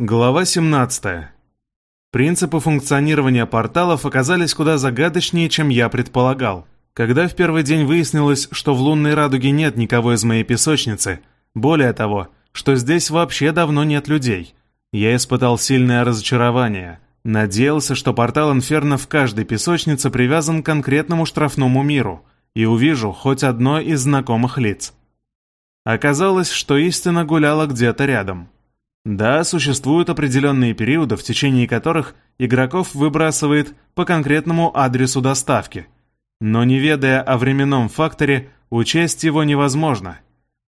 Глава 17. Принципы функционирования порталов оказались куда загадочнее, чем я предполагал. Когда в первый день выяснилось, что в лунной радуге нет никого из моей песочницы, более того, что здесь вообще давно нет людей, я испытал сильное разочарование. Надеялся, что портал Инферно в каждой песочнице привязан к конкретному штрафному миру и увижу хоть одно из знакомых лиц. Оказалось, что истина гуляла где-то рядом. Да, существуют определенные периоды, в течение которых игроков выбрасывает по конкретному адресу доставки. Но не ведая о временном факторе, учесть его невозможно.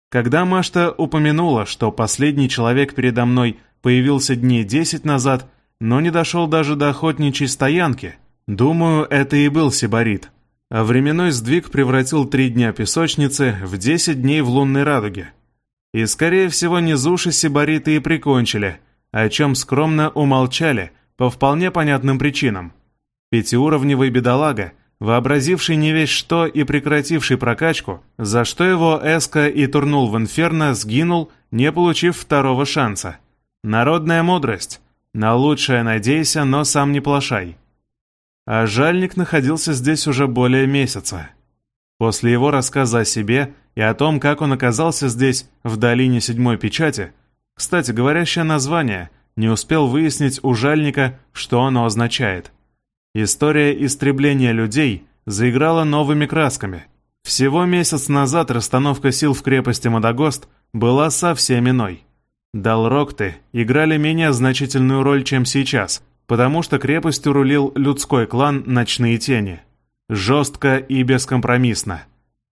Когда Машта упомянула, что последний человек передо мной появился дней десять назад, но не дошел даже до охотничьей стоянки, думаю, это и был Сибарит. А временной сдвиг превратил три дня песочницы в десять дней в лунной радуге. И, скорее всего, низуши сибариты и прикончили, о чем скромно умолчали, по вполне понятным причинам. Пятиуровневый бедолага, вообразивший не весь что и прекративший прокачку, за что его Эска и турнул в инферно, сгинул, не получив второго шанса. Народная мудрость. На лучшее надейся, но сам не плашай. А жальник находился здесь уже более месяца. После его рассказа о себе и о том, как он оказался здесь, в долине седьмой печати, кстати, говорящее название, не успел выяснить у жальника, что оно означает. История истребления людей заиграла новыми красками. Всего месяц назад расстановка сил в крепости Мадагост была совсем иной. Далрокты играли менее значительную роль, чем сейчас, потому что крепостью рулил людской клан «Ночные тени». Жестко и бескомпромиссно.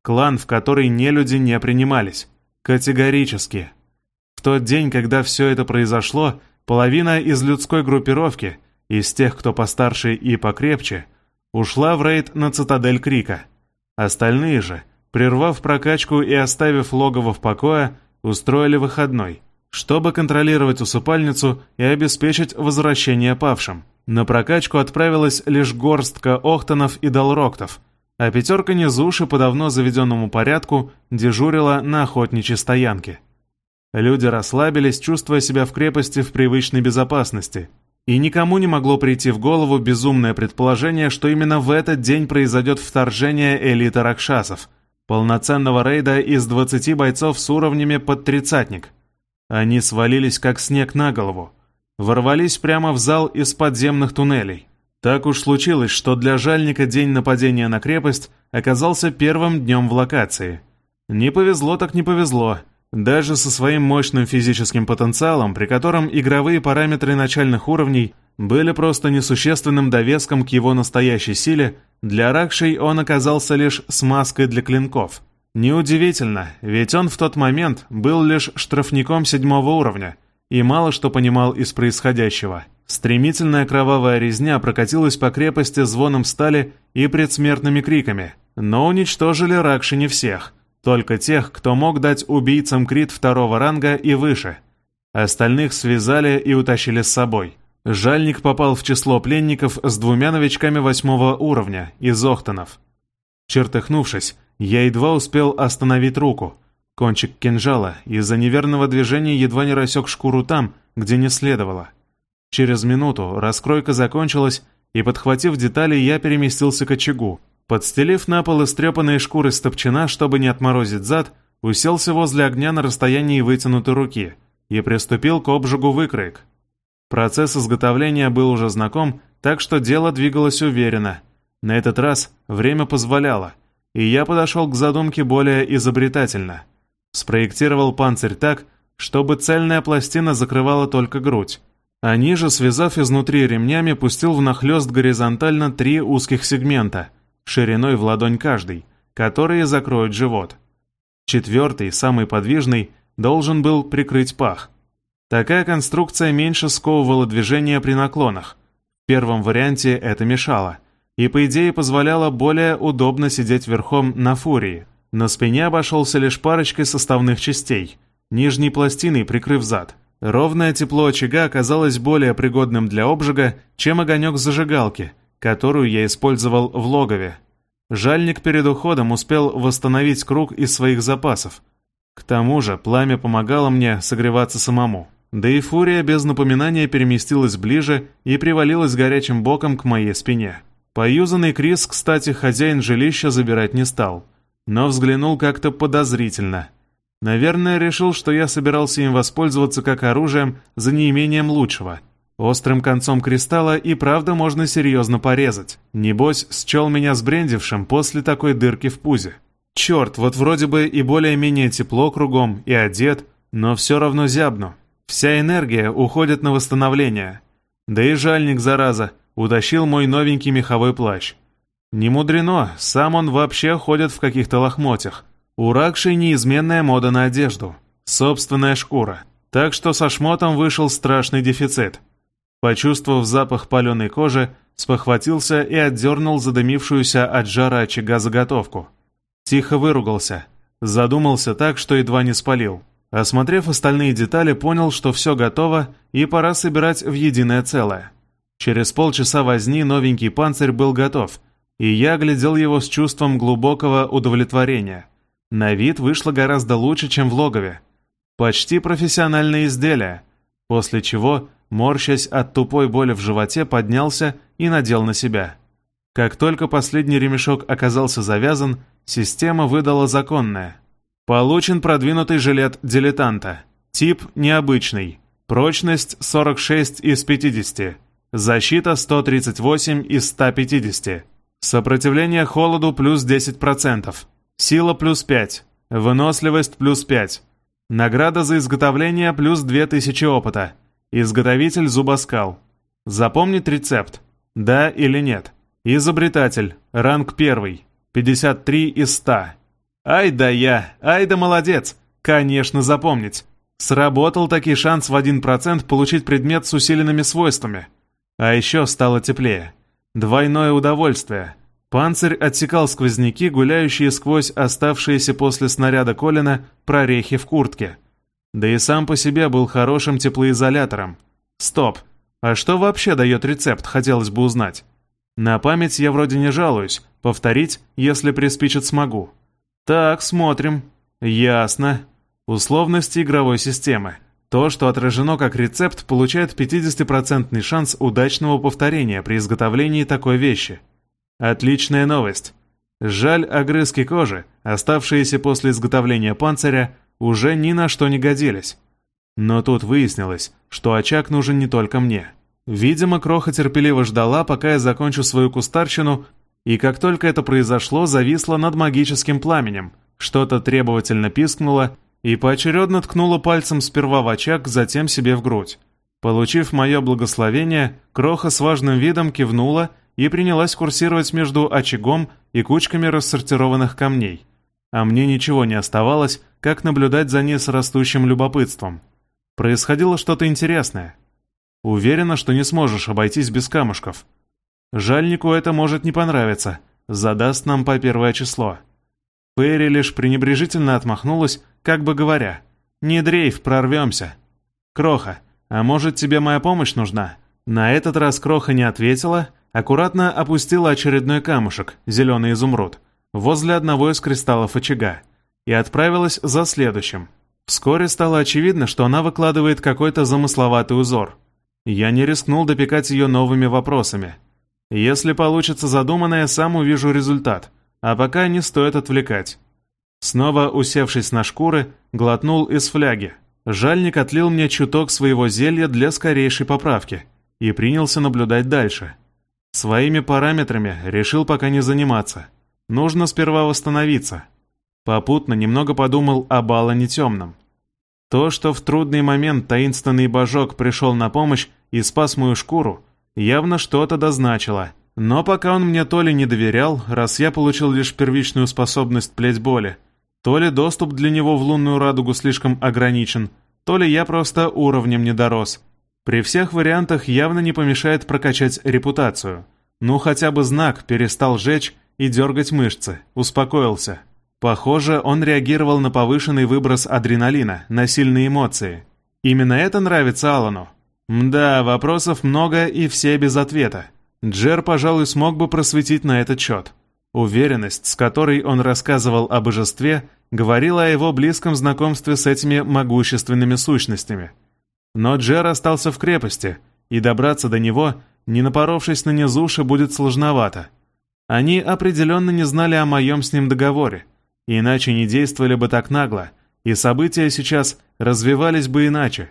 Клан, в который нелюди не принимались. Категорически. В тот день, когда все это произошло, половина из людской группировки, из тех, кто постарше и покрепче, ушла в рейд на цитадель Крика. Остальные же, прервав прокачку и оставив логово в покое, устроили выходной, чтобы контролировать усыпальницу и обеспечить возвращение павшим. На прокачку отправилась лишь горстка охтонов и долроктов – а пятерка низуши по давно заведенному порядку дежурила на охотничьей стоянке. Люди расслабились, чувствуя себя в крепости в привычной безопасности, и никому не могло прийти в голову безумное предположение, что именно в этот день произойдет вторжение элиты ракшасов, полноценного рейда из 20 бойцов с уровнями под тридцатник. Они свалились как снег на голову, ворвались прямо в зал из подземных туннелей. Так уж случилось, что для жальника день нападения на крепость оказался первым днем в локации. Не повезло так не повезло. Даже со своим мощным физическим потенциалом, при котором игровые параметры начальных уровней были просто несущественным довеском к его настоящей силе, для Ракшей он оказался лишь смазкой для клинков. Неудивительно, ведь он в тот момент был лишь штрафником седьмого уровня и мало что понимал из происходящего. Стремительная кровавая резня прокатилась по крепости звоном стали и предсмертными криками, но уничтожили Ракши не всех, только тех, кто мог дать убийцам крит второго ранга и выше. Остальных связали и утащили с собой. Жальник попал в число пленников с двумя новичками восьмого уровня, из Охтонов. Чертыхнувшись, я едва успел остановить руку. Кончик кинжала из-за неверного движения едва не рассек шкуру там, где не следовало. Через минуту раскройка закончилась, и, подхватив детали, я переместился к очагу. Подстелив на пол истрепанные шкуры стопчина, чтобы не отморозить зад, уселся возле огня на расстоянии вытянутой руки и приступил к обжигу выкроек. Процесс изготовления был уже знаком, так что дело двигалось уверенно. На этот раз время позволяло, и я подошел к задумке более изобретательно. Спроектировал панцирь так, чтобы цельная пластина закрывала только грудь, а ниже, связав изнутри ремнями, пустил внахлёст горизонтально три узких сегмента, шириной в ладонь каждый, которые закроют живот. Четвертый, самый подвижный, должен был прикрыть пах. Такая конструкция меньше сковывала движение при наклонах. В первом варианте это мешало, и по идее позволяло более удобно сидеть верхом на фурии. На спине обошелся лишь парочкой составных частей, нижней пластиной прикрыв зад. Ровное тепло очага оказалось более пригодным для обжига, чем огонек зажигалки, которую я использовал в логове. Жальник перед уходом успел восстановить круг из своих запасов. К тому же пламя помогало мне согреваться самому. да и фурия без напоминания переместилась ближе и привалилась горячим боком к моей спине. Поюзанный Крис, кстати, хозяин жилища забирать не стал, но взглянул как-то подозрительно. Наверное, решил, что я собирался им воспользоваться как оружием за неимением лучшего. Острым концом кристалла и правда можно серьезно порезать. Небось, счел меня сбрендившим после такой дырки в пузе. Черт, вот вроде бы и более-менее тепло кругом, и одет, но все равно зябну. Вся энергия уходит на восстановление. Да и жальник, зараза, утащил мой новенький меховой плащ. Не мудрено, сам он вообще ходит в каких-то лохмотьях. У Ракши неизменная мода на одежду. Собственная шкура. Так что со шмотом вышел страшный дефицит. Почувствовав запах паленой кожи, спохватился и отдернул задымившуюся от жара очага заготовку. Тихо выругался. Задумался так, что едва не спалил. Осмотрев остальные детали, понял, что все готово и пора собирать в единое целое. Через полчаса возни новенький панцирь был готов, и я глядел его с чувством глубокого удовлетворения. На вид вышло гораздо лучше, чем в логове. Почти профессиональное изделие, после чего, морщась от тупой боли в животе, поднялся и надел на себя. Как только последний ремешок оказался завязан, система выдала законное. Получен продвинутый жилет дилетанта. Тип необычный. Прочность 46 из 50. Защита 138 из 150. Сопротивление холоду плюс 10%. Сила плюс 5. Выносливость плюс 5. Награда за изготовление плюс 2000 опыта. Изготовитель зубоскал. Запомнить рецепт. Да или нет. Изобретатель. Ранг 1. 53 из 100. Ай да я, ай да молодец. Конечно, запомнить. Сработал таки шанс в 1% получить предмет с усиленными свойствами. А еще стало теплее. Двойное удовольствие. Панцирь отсекал сквозняки, гуляющие сквозь оставшиеся после снаряда Колина прорехи в куртке. Да и сам по себе был хорошим теплоизолятором. Стоп. А что вообще дает рецепт, хотелось бы узнать. На память я вроде не жалуюсь. Повторить, если приспичит, смогу. Так, смотрим. Ясно. Условности игровой системы. То, что отражено как рецепт, получает 50% шанс удачного повторения при изготовлении такой вещи. Отличная новость. Жаль, огрызки кожи, оставшиеся после изготовления панциря, уже ни на что не годились. Но тут выяснилось, что очаг нужен не только мне. Видимо, Кроха терпеливо ждала, пока я закончу свою кустарщину, и как только это произошло, зависла над магическим пламенем, что-то требовательно пискнуло, и поочередно ткнула пальцем сперва в очаг, затем себе в грудь. Получив мое благословение, Кроха с важным видом кивнула и принялась курсировать между очагом и кучками рассортированных камней. А мне ничего не оставалось, как наблюдать за ней с растущим любопытством. Происходило что-то интересное. Уверена, что не сможешь обойтись без камушков. Жальнику это может не понравиться, задаст нам по первое число. Фейри лишь пренебрежительно отмахнулась, как бы говоря, «Не дрейф, прорвемся». «Кроха, а может тебе моя помощь нужна?» На этот раз Кроха не ответила, аккуратно опустила очередной камушек, зеленый изумруд, возле одного из кристаллов очага, и отправилась за следующим. Вскоре стало очевидно, что она выкладывает какой-то замысловатый узор. Я не рискнул допекать ее новыми вопросами. Если получится задуманное, сам увижу результат, а пока не стоит отвлекать. Снова усевшись на шкуры, глотнул из фляги. Жальник отлил мне чуток своего зелья для скорейшей поправки и принялся наблюдать дальше. Своими параметрами решил пока не заниматься. Нужно сперва восстановиться. Попутно немного подумал об Алане Темном. То, что в трудный момент таинственный божок пришел на помощь и спас мою шкуру, явно что-то дозначило. Но пока он мне то ли не доверял, раз я получил лишь первичную способность плеть боли, то ли доступ для него в лунную радугу слишком ограничен, то ли я просто уровнем не дорос. При всех вариантах явно не помешает прокачать репутацию. Ну хотя бы знак перестал жечь и дергать мышцы, успокоился. Похоже, он реагировал на повышенный выброс адреналина, на сильные эмоции. Именно это нравится Алану? Да, вопросов много и все без ответа. Джер, пожалуй, смог бы просветить на этот счет. Уверенность, с которой он рассказывал о божестве, говорила о его близком знакомстве с этими могущественными сущностями. Но Джер остался в крепости, и добраться до него, не напоровшись на низуши, будет сложновато. Они определенно не знали о моем с ним договоре, иначе не действовали бы так нагло, и события сейчас развивались бы иначе.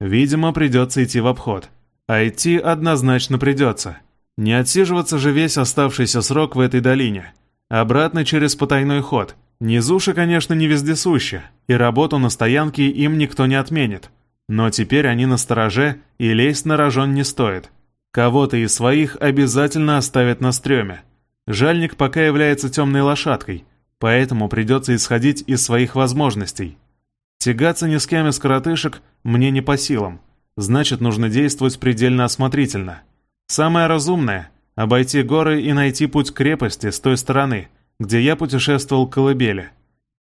Видимо, придется идти в обход. А идти однозначно придется. Не отсиживаться же весь оставшийся срок в этой долине. Обратно через потайной ход. Низуши, конечно, не вездесущи, и работу на стоянке им никто не отменит. Но теперь они на стороже, и лезть на рожон не стоит. Кого-то из своих обязательно оставят на стреме. Жальник пока является темной лошадкой, поэтому придется исходить из своих возможностей. Тягаться ни с кем из коротышек мне не по силам, значит, нужно действовать предельно осмотрительно. Самое разумное — обойти горы и найти путь к крепости с той стороны, где я путешествовал к колыбели.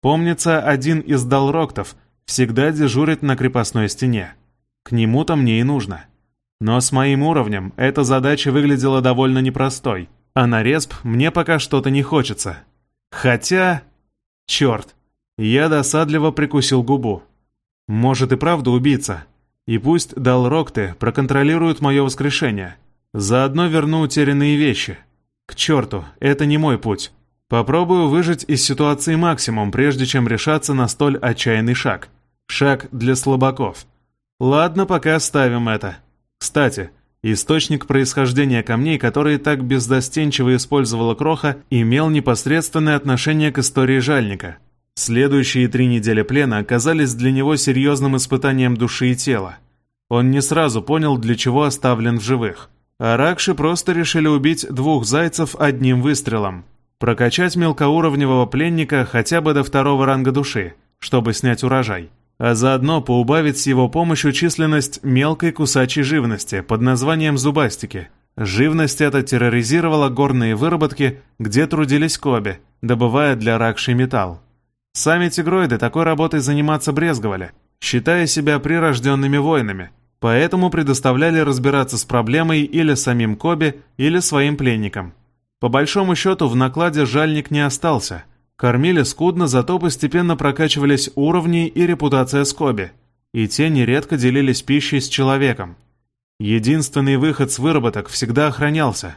Помнится, один из далроктов всегда дежурит на крепостной стене. К нему-то мне и нужно. Но с моим уровнем эта задача выглядела довольно непростой, а на респ мне пока что-то не хочется. Хотя... Черт, я досадливо прикусил губу. Может и правда убийца. И пусть Далрокты проконтролируют мое воскрешение. Заодно верну утерянные вещи. К черту, это не мой путь. Попробую выжить из ситуации максимум, прежде чем решаться на столь отчаянный шаг. Шаг для слабаков. Ладно, пока оставим это. Кстати, источник происхождения камней, которые так бездостенчиво использовала Кроха, имел непосредственное отношение к истории Жальника. Следующие три недели плена оказались для него серьезным испытанием души и тела. Он не сразу понял, для чего оставлен в живых. А Ракши просто решили убить двух зайцев одним выстрелом. Прокачать мелкоуровневого пленника хотя бы до второго ранга души, чтобы снять урожай. А заодно поубавить с его помощью численность мелкой кусачей живности под названием зубастики. Живность эта терроризировала горные выработки, где трудились коби, добывая для Ракши металл. Сами тигроиды такой работой заниматься брезговали, считая себя прирожденными воинами, поэтому предоставляли разбираться с проблемой или самим Коби, или своим пленникам. По большому счету в накладе жальник не остался. Кормили скудно, зато постепенно прокачивались уровни и репутация Скоби, и те нередко делились пищей с человеком. Единственный выход с выработок всегда охранялся.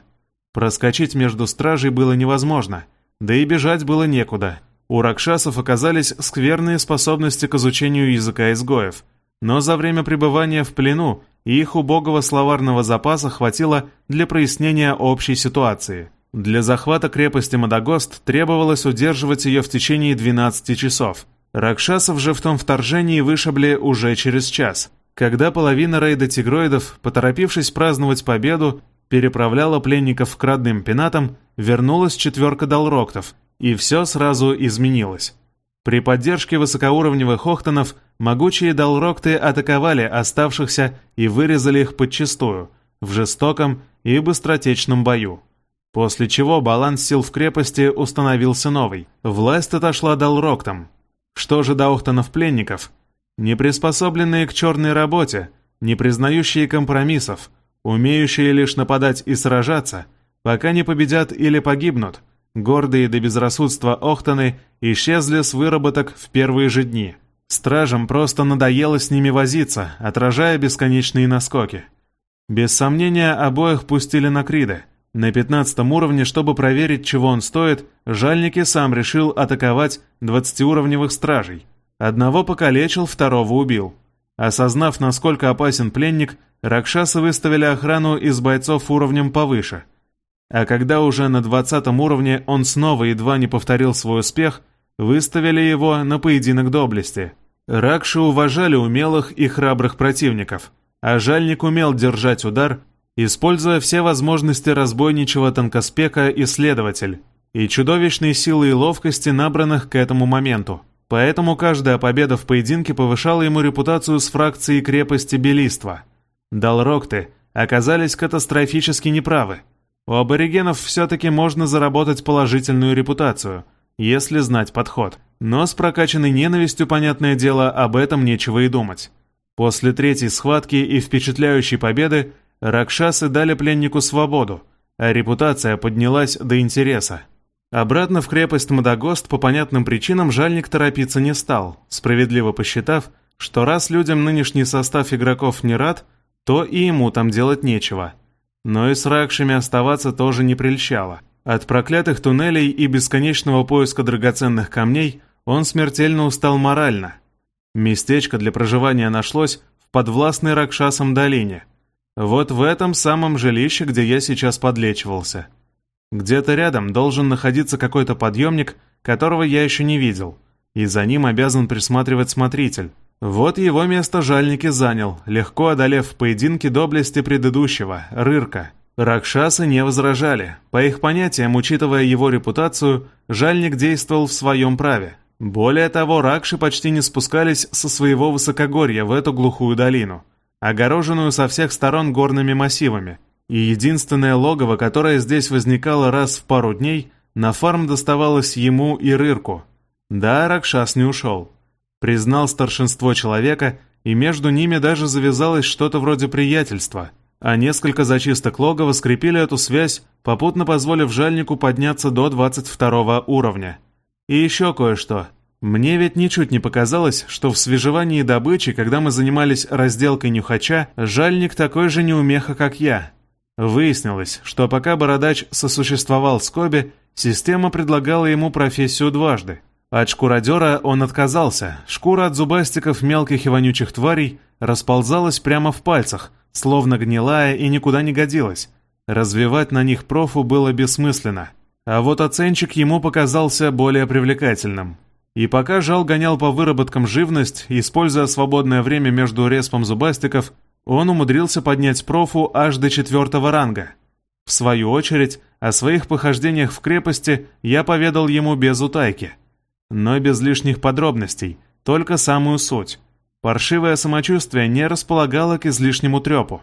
Проскочить между стражей было невозможно, да и бежать было некуда. У ракшасов оказались скверные способности к изучению языка изгоев, но за время пребывания в плену их убогого словарного запаса хватило для прояснения общей ситуации – для захвата крепости Мадагост требовалось удерживать ее в течение 12 часов. Ракшасов же в том вторжении вышибли уже через час, когда половина рейда тигроидов, поторопившись праздновать победу, переправляла пленников к родным пенатам, вернулась четверка далроктов, и все сразу изменилось. При поддержке высокоуровневых охтонов могучие далрокты атаковали оставшихся и вырезали их подчистую, в жестоком и быстротечном бою. После чего баланс сил в крепости установился новый. Власть отошла Далроктам. Что же до Охтонов-пленников? Не приспособленные к черной работе, не признающие компромиссов, умеющие лишь нападать и сражаться, пока не победят или погибнут, гордые до безрассудства Охтаны исчезли с выработок в первые же дни. Стражам просто надоело с ними возиться, отражая бесконечные наскоки. Без сомнения, обоих пустили на Криды – на пятнадцатом уровне, чтобы проверить, чего он стоит, Жальники сам решил атаковать двадцатиуровневых стражей. Одного покалечил, второго убил. Осознав, насколько опасен пленник, Ракшасы выставили охрану из бойцов уровнем повыше. А когда уже на двадцатом уровне он снова едва не повторил свой успех, выставили его на поединок доблести. Ракши уважали умелых и храбрых противников, а Жальник умел держать удар используя все возможности разбойничего тонкоспека исследователь и чудовищные силы и ловкости, набранных к этому моменту. Поэтому каждая победа в поединке повышала ему репутацию с фракцией крепости Белиства. Далрокты оказались катастрофически неправы. У аборигенов все-таки можно заработать положительную репутацию, если знать подход. Но с прокачанной ненавистью, понятное дело, об этом нечего и думать. После третьей схватки и впечатляющей победы Ракшасы дали пленнику свободу, а репутация поднялась до интереса. Обратно в крепость Мадагост по понятным причинам жальник торопиться не стал, справедливо посчитав, что раз людям нынешний состав игроков не рад, то и ему там делать нечего. Но и с Ракшами оставаться тоже не прельщало. От проклятых туннелей и бесконечного поиска драгоценных камней он смертельно устал морально. Местечко для проживания нашлось в подвластной Ракшасам долине. Вот в этом самом жилище, где я сейчас подлечивался. Где-то рядом должен находиться какой-то подъемник, которого я еще не видел, и за ним обязан присматривать смотритель. Вот его место жальники занял, легко одолев в поединке доблести предыдущего, Рырка. Ракшасы не возражали. По их понятиям, учитывая его репутацию, жальник действовал в своем праве. Более того, ракши почти не спускались со своего высокогорья в эту глухую долину, огороженную со всех сторон горными массивами. И единственное логово, которое здесь возникало раз в пару дней, на фарм доставалось ему и Рырку. Да, Ракшас не ушел. Признал старшинство человека, и между ними даже завязалось что-то вроде приятельства – а несколько зачисток логова скрепили эту связь, попутно позволив жальнику подняться до 22 уровня. И еще кое-что. Мне ведь ничуть не показалось, что в свежевании добычи, когда мы занимались разделкой нюхача, жальник такой же неумеха, как я. Выяснилось, что пока бородач сосуществовал с Коби, система предлагала ему профессию дважды. От шкуродера он отказался, шкура от зубастиков мелких и вонючих тварей расползалась прямо в пальцах – словно гнилая и никуда не годилась. Развивать на них профу было бессмысленно. А вот оценчик ему показался более привлекательным. И пока Жал гонял по выработкам живность, используя свободное время между респом зубастиков, он умудрился поднять профу аж до четвертого ранга. В свою очередь, о своих похождениях в крепости я поведал ему без утайки. Но без лишних подробностей, только самую суть. Паршивое самочувствие не располагало к излишнему трепу.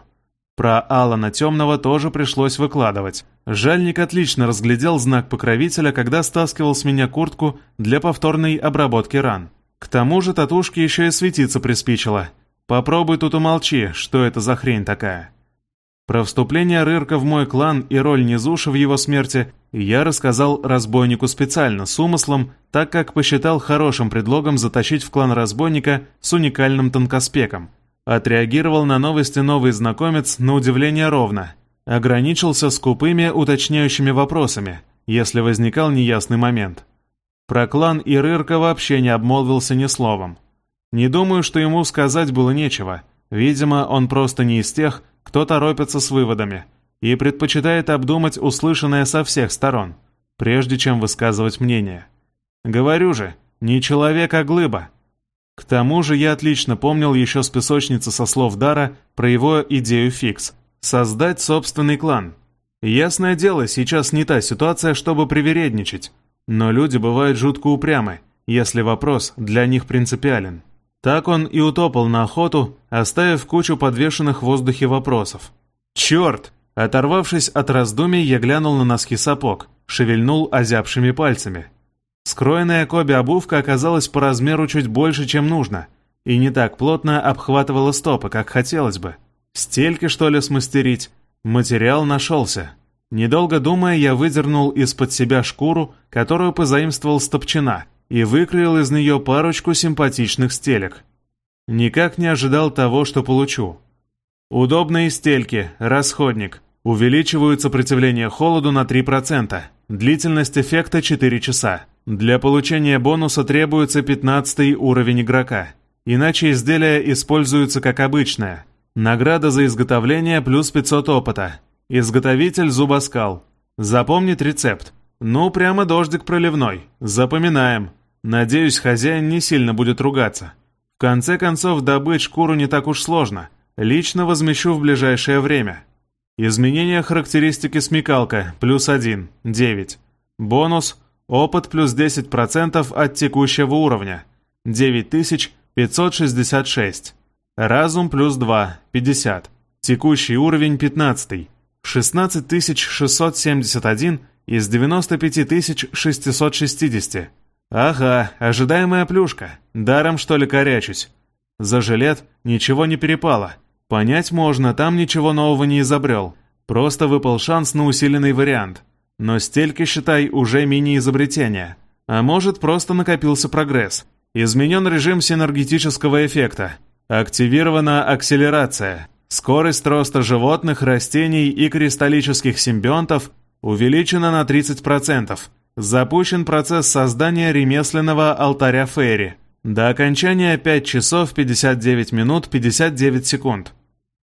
Про Алана Темного тоже пришлось выкладывать. Жальник отлично разглядел знак покровителя, когда стаскивал с меня куртку для повторной обработки ран. К тому же татушке еще и светиться приспичило. Попробуй тут умолчи, что это за хрень такая. Про вступление Рырка в мой клан и роль Низуши в его смерти я рассказал разбойнику специально, с умыслом, так как посчитал хорошим предлогом затащить в клан разбойника с уникальным тонкоспеком. Отреагировал на новости новый знакомец на удивление ровно. Ограничился скупыми уточняющими вопросами, если возникал неясный момент. Про клан и Рырка вообще не обмолвился ни словом. Не думаю, что ему сказать было нечего. Видимо, он просто не из тех, кто торопится с выводами – и предпочитает обдумать услышанное со всех сторон, прежде чем высказывать мнение. Говорю же, не человек, а глыба. К тому же я отлично помнил еще с песочницы со слов Дара про его идею фикс – создать собственный клан. Ясное дело, сейчас не та ситуация, чтобы привередничать, но люди бывают жутко упрямы, если вопрос для них принципиален. Так он и утопал на охоту, оставив кучу подвешенных в воздухе вопросов. «Черт! Оторвавшись от раздумий, я глянул на носки сапог, шевельнул озябшими пальцами. Скроенная Коби обувка оказалась по размеру чуть больше, чем нужно, и не так плотно обхватывала стопы, как хотелось бы. Стельки, что ли, смастерить? Материал нашелся. Недолго думая, я выдернул из-под себя шкуру, которую позаимствовал стопчина, и выкроил из нее парочку симпатичных стелек. Никак не ожидал того, что получу. Удобные стельки, расходник. Увеличивают сопротивление холоду на 3%. Длительность эффекта 4 часа. Для получения бонуса требуется 15 уровень игрока. Иначе изделие используется как обычное. Награда за изготовление плюс 500 опыта. Изготовитель зубоскал. Запомнить рецепт. Ну, прямо дождик проливной. Запоминаем. Надеюсь, хозяин не сильно будет ругаться. В конце концов, добыть шкуру не так уж сложно – Лично возмещу в ближайшее время. Изменение характеристики смекалка плюс 1, 9. Бонус опыт плюс 10% от текущего уровня 9566. Разум плюс 2, 50. Текущий уровень 15. 16671 из 95660. Ага, ожидаемая плюшка. Даром что ли корячусь. За жилет ничего не перепало. Понять можно, там ничего нового не изобрел. Просто выпал шанс на усиленный вариант. Но стельки, считай, уже мини-изобретение. А может, просто накопился прогресс. Изменен режим синергетического эффекта. Активирована акселерация. Скорость роста животных, растений и кристаллических симбионтов увеличена на 30%. Запущен процесс создания ремесленного алтаря Фейри. До окончания 5 часов 59 минут 59 секунд.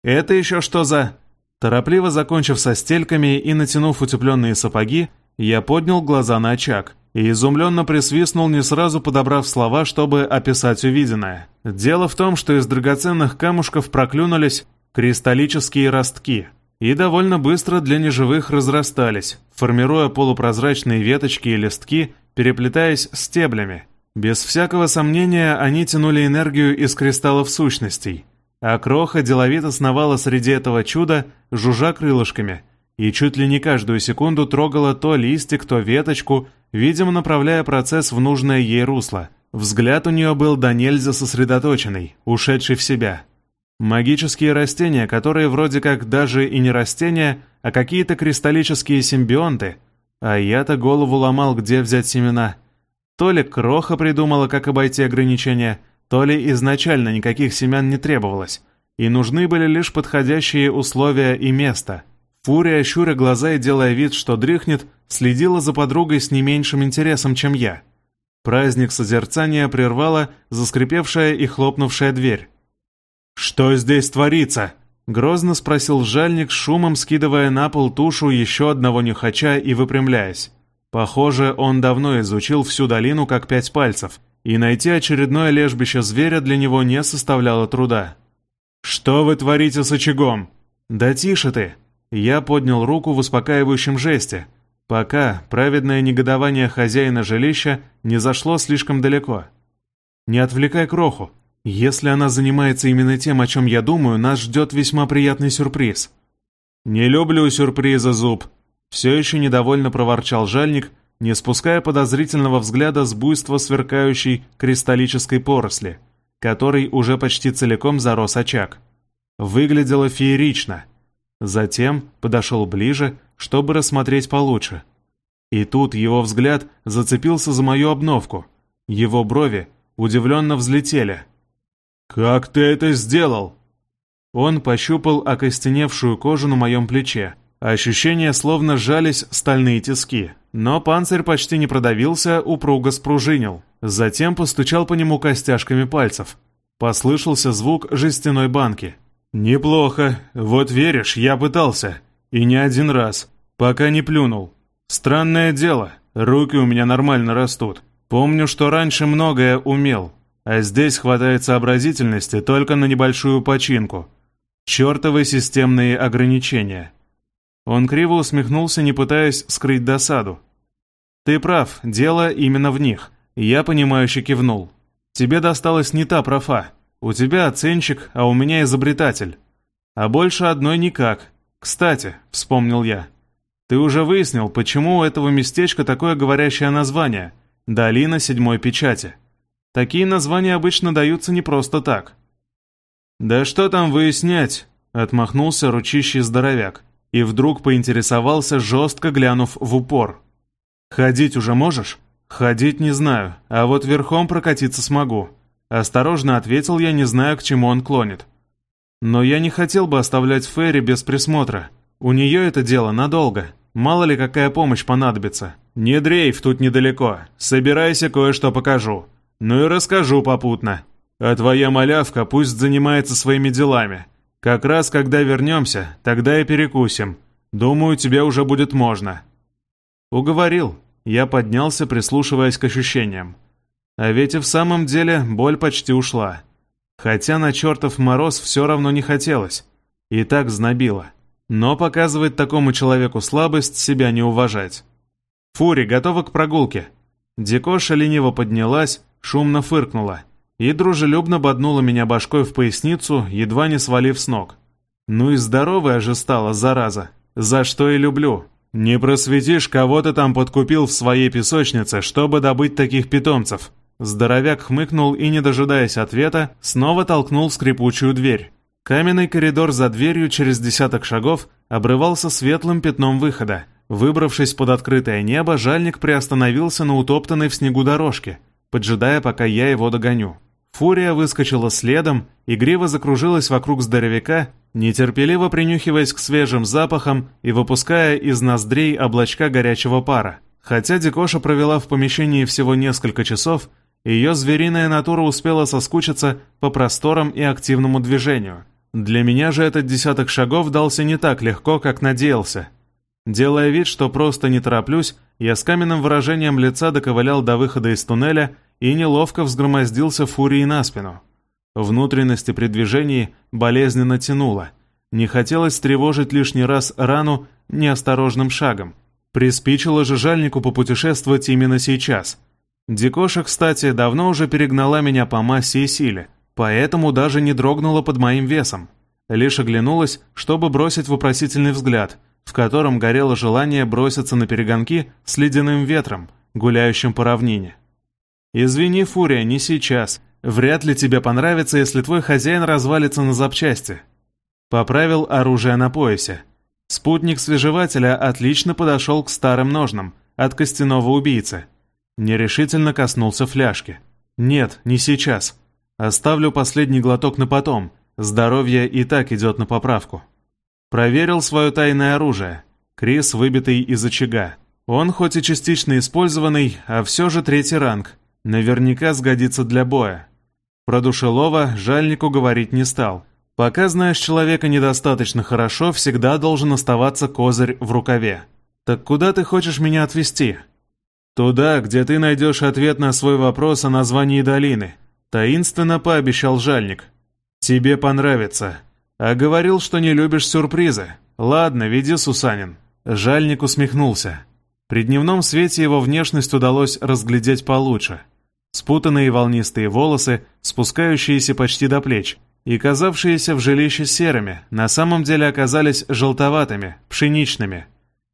Это еще что за... Торопливо закончив со стельками и натянув утепленные сапоги, я поднял глаза на очаг и изумленно присвистнул, не сразу подобрав слова, чтобы описать увиденное. Дело в том, что из драгоценных камушков проклюнулись кристаллические ростки и довольно быстро для неживых разрастались, формируя полупрозрачные веточки и листки, переплетаясь стеблями. Без всякого сомнения, они тянули энергию из кристаллов сущностей, а Кроха деловито сновала среди этого чуда, жужжа крылышками, и чуть ли не каждую секунду трогала то листик, то веточку, видимо, направляя процесс в нужное ей русло. Взгляд у нее был до нельзя сосредоточенный, ушедший в себя. Магические растения, которые вроде как даже и не растения, а какие-то кристаллические симбионты. А я-то голову ломал, где взять семена. То ли Кроха придумала, как обойти ограничения, то ли изначально никаких семян не требовалось, и нужны были лишь подходящие условия и место. Фурия, щуря глаза и делая вид, что дрыхнет, следила за подругой с не меньшим интересом, чем я. Праздник созерцания прервала заскрипевшая и хлопнувшая дверь. «Что здесь творится?» — грозно спросил жальник, шумом скидывая на пол тушу еще одного нюхача и выпрямляясь. Похоже, он давно изучил всю долину как пять пальцев — и найти очередное лежбище зверя для него не составляло труда. «Что вы творите с очагом?» «Да тише ты!» Я поднял руку в успокаивающем жесте, пока праведное негодование хозяина жилища не зашло слишком далеко. «Не отвлекай кроху. Если она занимается именно тем, о чем я думаю, нас ждет весьма приятный сюрприз». «Не люблю сюрприза, Зуб!» Все еще недовольно проворчал жальник, не спуская подозрительного взгляда с буйства сверкающей кристаллической поросли, который уже почти целиком зарос очаг. Выглядело феерично. Затем подошел ближе, чтобы рассмотреть получше. И тут его взгляд зацепился за мою обновку. Его брови удивленно взлетели. «Как ты это сделал?» Он пощупал окостеневшую кожу на моем плече. Ощущения словно сжались стальные тиски. Но панцирь почти не продавился, упруго спружинил. Затем постучал по нему костяшками пальцев. Послышался звук жестяной банки. «Неплохо. Вот веришь, я пытался. И не один раз. Пока не плюнул. Странное дело. Руки у меня нормально растут. Помню, что раньше многое умел. А здесь хватает сообразительности только на небольшую починку. Чертовы системные ограничения». Он криво усмехнулся, не пытаясь скрыть досаду. «Ты прав, дело именно в них». Я понимающе кивнул. «Тебе досталась не та профа. У тебя оценщик, а у меня изобретатель. А больше одной никак. Кстати, — вспомнил я, — ты уже выяснил, почему у этого местечка такое говорящее название — «Долина седьмой печати». Такие названия обычно даются не просто так». «Да что там выяснять?» — отмахнулся ручищий здоровяк и вдруг поинтересовался, жестко глянув в упор. «Ходить уже можешь?» «Ходить не знаю, а вот верхом прокатиться смогу», — осторожно ответил я, не зная, к чему он клонит. «Но я не хотел бы оставлять Ферри без присмотра. У нее это дело надолго. Мало ли какая помощь понадобится. Не дрейф тут недалеко. Собирайся, кое-что покажу. Ну и расскажу попутно. А твоя малявка пусть занимается своими делами. Как раз когда вернемся, тогда и перекусим. Думаю, тебе уже будет можно». «Уговорил». Я поднялся, прислушиваясь к ощущениям. А ведь и в самом деле боль почти ушла. Хотя на чертов мороз все равно не хотелось. И так знобило. Но показывать такому человеку слабость, себя не уважать. «Фури, готова к прогулке». Дикоша лениво поднялась, шумно фыркнула и дружелюбно боднула меня башкой в поясницу, едва не свалив с ног. Ну и здоровая же стала, зараза, за что и люблю. Не просветишь, кого ты там подкупил в своей песочнице, чтобы добыть таких питомцев. Здоровяк хмыкнул и, не дожидаясь ответа, снова толкнул скрипучую дверь. Каменный коридор за дверью через десяток шагов обрывался светлым пятном выхода. Выбравшись под открытое небо, жальник приостановился на утоптанной в снегу дорожке, поджидая, пока я его догоню. Фурия выскочила следом, игриво закружилась вокруг здоровяка, нетерпеливо принюхиваясь к свежим запахам и выпуская из ноздрей облачка горячего пара. Хотя Дикоша провела в помещении всего несколько часов, ее звериная натура успела соскучиться по просторам и активному движению. Для меня же этот десяток шагов дался не так легко, как надеялся. Делая вид, что просто не тороплюсь, я с каменным выражением лица доковылял до выхода из туннеля и неловко взгромоздился фурии на спину. Внутренности при движении болезненно тянуло. Не хотелось тревожить лишний раз рану неосторожным шагом. Приспичило же жальнику попутешествовать именно сейчас. Дикоша, кстати, давно уже перегнала меня по массе и силе, поэтому даже не дрогнула под моим весом. Лишь оглянулась, чтобы бросить вопросительный взгляд, в котором горело желание броситься на перегонки с ледяным ветром, гуляющим по равнине. «Извини, Фурия, не сейчас. Вряд ли тебе понравится, если твой хозяин развалится на запчасти». Поправил оружие на поясе. Спутник свежевателя отлично подошел к старым ножнам от костяного убийцы. Нерешительно коснулся фляжки. «Нет, не сейчас. Оставлю последний глоток на потом. Здоровье и так идет на поправку». Проверил свое тайное оружие. Крис, выбитый из очага. Он хоть и частично использованный, а все же третий ранг. Наверняка сгодится для боя. Про душелова жальнику говорить не стал. Пока знаешь человека недостаточно хорошо, всегда должен оставаться козырь в рукаве. «Так куда ты хочешь меня отвезти?» «Туда, где ты найдешь ответ на свой вопрос о названии долины», — таинственно пообещал жальник. «Тебе понравится. «А говорил, что не любишь сюрпризы. Ладно, веди, Сусанин». Жальник усмехнулся. При дневном свете его внешность удалось разглядеть получше. Спутанные волнистые волосы, спускающиеся почти до плеч, и казавшиеся в жилище серыми, на самом деле оказались желтоватыми, пшеничными.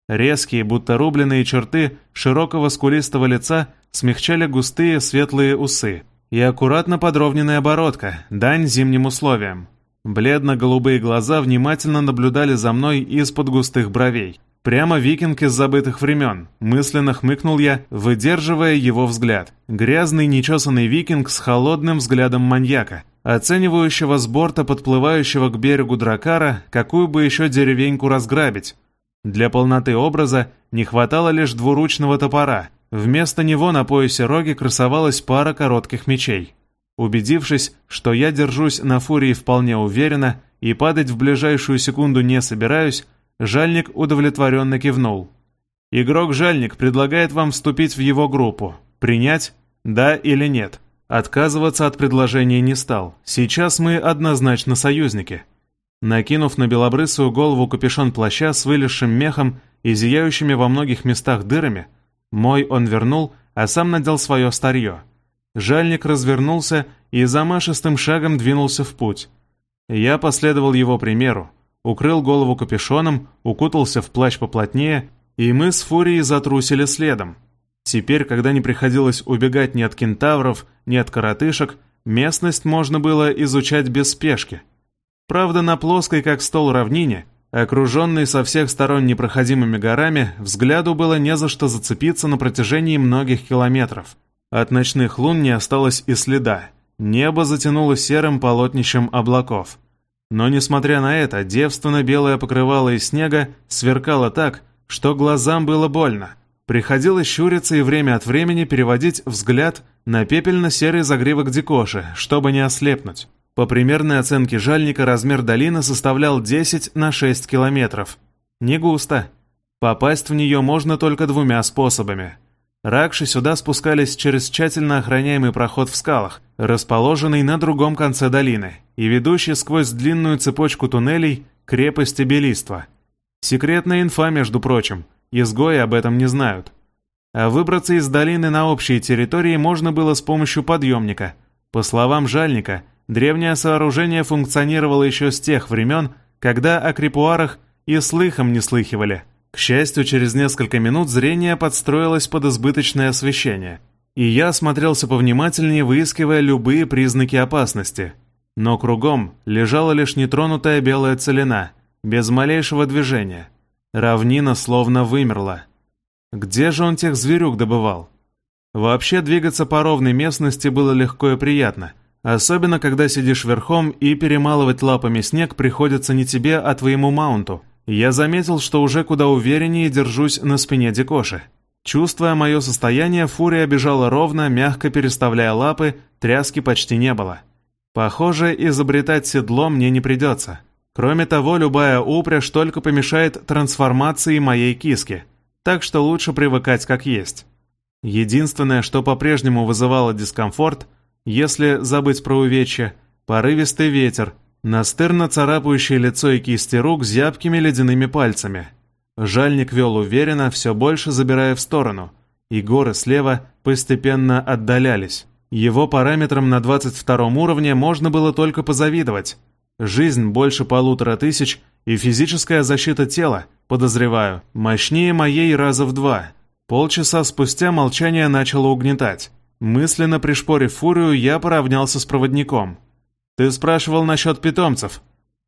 Резкие, будто рубленые черты широкого скулистого лица смягчали густые светлые усы и аккуратно подровненная бородка, дань зимним условиям. Бледно-голубые глаза внимательно наблюдали за мной из-под густых бровей. Прямо викинг из забытых времен. Мысленно хмыкнул я, выдерживая его взгляд. Грязный, нечесанный викинг с холодным взглядом маньяка, оценивающего с борта подплывающего к берегу дракара, какую бы еще деревеньку разграбить. Для полноты образа не хватало лишь двуручного топора. Вместо него на поясе роги красовалась пара коротких мечей. Убедившись, что я держусь на фурии вполне уверенно и падать в ближайшую секунду не собираюсь, Жальник удовлетворенно кивнул. «Игрок-жальник предлагает вам вступить в его группу. Принять? Да или нет?» Отказываться от предложения не стал. Сейчас мы однозначно союзники. Накинув на белобрысую голову капюшон плаща с вылезшим мехом и зияющими во многих местах дырами, мой он вернул, а сам надел свое старье. Жальник развернулся и замашистым шагом двинулся в путь. Я последовал его примеру, укрыл голову капюшоном, укутался в плащ поплотнее, и мы с Фурией затрусили следом. Теперь, когда не приходилось убегать ни от кентавров, ни от коротышек, местность можно было изучать без спешки. Правда, на плоской, как стол равнине, окруженной со всех сторон непроходимыми горами, взгляду было не за что зацепиться на протяжении многих километров – от ночных лун не осталось и следа. Небо затянуло серым полотнищем облаков. Но, несмотря на это, девственно белое покрывало из снега сверкало так, что глазам было больно. Приходилось щуриться и время от времени переводить взгляд на пепельно-серый загривок дикоши, чтобы не ослепнуть. По примерной оценке жальника размер долины составлял 10 на 6 километров. Не густо. Попасть в нее можно только двумя способами – Ракши сюда спускались через тщательно охраняемый проход в скалах, расположенный на другом конце долины, и ведущий сквозь длинную цепочку туннелей крепости Белиства. Секретная инфа, между прочим, изгои об этом не знают. А выбраться из долины на общей территории можно было с помощью подъемника. По словам Жальника, древнее сооружение функционировало еще с тех времен, когда о крепуарах и слыхом не слыхивали – к счастью, через несколько минут зрение подстроилось под избыточное освещение, и я осмотрелся повнимательнее, выискивая любые признаки опасности. Но кругом лежала лишь нетронутая белая целина, без малейшего движения. Равнина словно вымерла. Где же он тех зверюк добывал? Вообще двигаться по ровной местности было легко и приятно, особенно когда сидишь верхом и перемалывать лапами снег приходится не тебе, а твоему маунту. Я заметил, что уже куда увереннее держусь на спине Дикоши. Чувствуя мое состояние, фурия бежала ровно, мягко переставляя лапы, тряски почти не было. Похоже, изобретать седло мне не придется. Кроме того, любая упряжь только помешает трансформации моей киски, так что лучше привыкать как есть. Единственное, что по-прежнему вызывало дискомфорт, если забыть про увечья, порывистый ветер, настырно царапающий лицо и кисти рук зябкими ледяными пальцами. Жальник вел уверенно, все больше забирая в сторону, и горы слева постепенно отдалялись. Его параметрам на 22 уровне можно было только позавидовать. Жизнь больше полутора тысяч и физическая защита тела, подозреваю, мощнее моей раза в два – Полчаса спустя молчание начало угнетать. Мысленно пришпорив фурию, я поравнялся с проводником. «Ты спрашивал насчет питомцев?»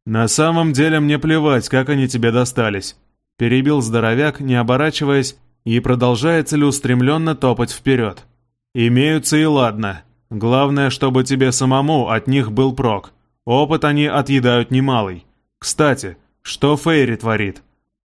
«На самом деле мне плевать, как они тебе достались», — перебил здоровяк, не оборачиваясь, и продолжая целеустремленно топать вперед. «Имеются и ладно. Главное, чтобы тебе самому от них был прок. Опыт они отъедают немалый. Кстати, что Фейри творит?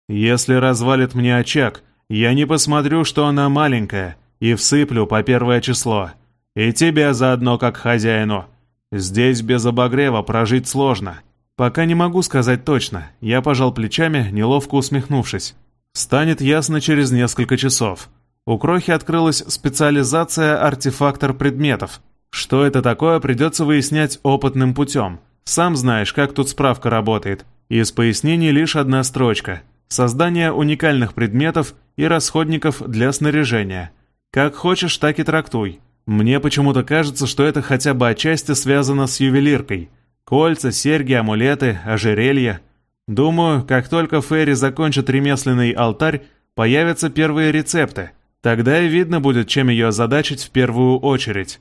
Если развалит мне очаг, я не посмотрю, что она маленькая, и всыплю по первое число. И тебя заодно как хозяину. Здесь без обогрева прожить сложно. Пока не могу сказать точно. Я пожал плечами, неловко усмехнувшись. Станет ясно через несколько часов. У Крохи открылась специализация артефактор предметов. Что это такое, придется выяснять опытным путем. Сам знаешь, как тут справка работает. Из пояснений лишь одна строчка – создание уникальных предметов и расходников для снаряжения. Как хочешь, так и трактуй. Мне почему-то кажется, что это хотя бы отчасти связано с ювелиркой. Кольца, серьги, амулеты, ожерелья. Думаю, как только Ферри закончит ремесленный алтарь, появятся первые рецепты. Тогда и видно будет, чем ее озадачить в первую очередь.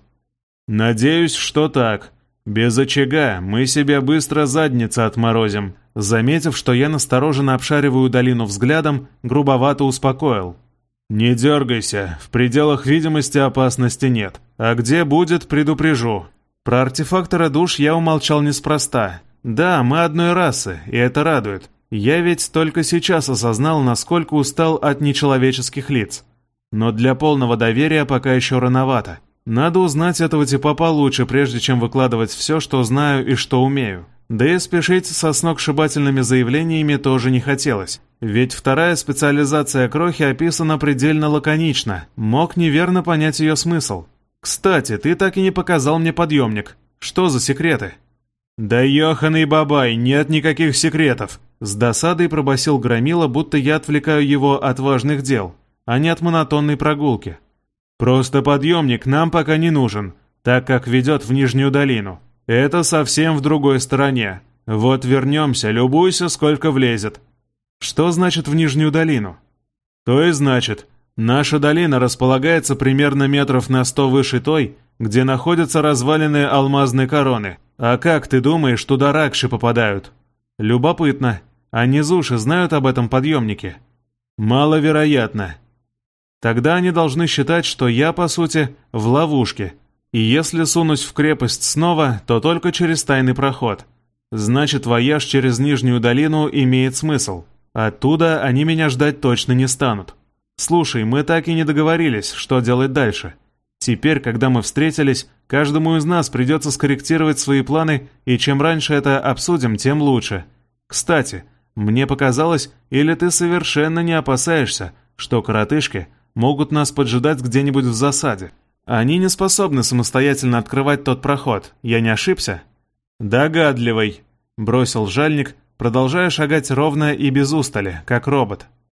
Надеюсь, что так. Без очага мы себе быстро задницы отморозим. Заметив, что я настороженно обшариваю долину взглядом, грубовато успокоил. «Не дергайся, в пределах видимости опасности нет. А где будет, предупрежу». Про артефактора душ я умолчал неспроста. Да, мы одной расы, и это радует. Я ведь только сейчас осознал, насколько устал от нечеловеческих лиц. Но для полного доверия пока еще рановато. Надо узнать этого типа получше, прежде чем выкладывать все, что знаю и что умею. Да и спешить со сногсшибательными заявлениями тоже не хотелось. Ведь вторая специализация Крохи описана предельно лаконично. Мог неверно понять ее смысл. «Кстати, ты так и не показал мне подъемник. Что за секреты?» «Да ёханый бабай, нет никаких секретов!» С досадой пробасил Громила, будто я отвлекаю его от важных дел, а не от монотонной прогулки. «Просто подъемник нам пока не нужен, так как ведет в Нижнюю долину. Это совсем в другой стороне. Вот вернемся, любуйся, сколько влезет. Что значит в Нижнюю долину? То и значит, наша долина располагается примерно метров на сто выше той, где находятся развалины алмазной короны. А как ты думаешь, туда ракши попадают? Любопытно. А низуши знают об этом подъемнике? Маловероятно. Тогда они должны считать, что я, по сути, в ловушке – и если сунусь в крепость снова, то только через тайный проход. Значит, вояж через Нижнюю долину имеет смысл. Оттуда они меня ждать точно не станут. Слушай, мы так и не договорились, что делать дальше. Теперь, когда мы встретились, каждому из нас придется скорректировать свои планы, и чем раньше это обсудим, тем лучше. Кстати, мне показалось, или ты совершенно не опасаешься, что коротышки могут нас поджидать где-нибудь в засаде. Они не способны самостоятельно открывать тот проход. Я не ошибся? Догадливый, бросил жальник, продолжая шагать ровно и без устали, как робот.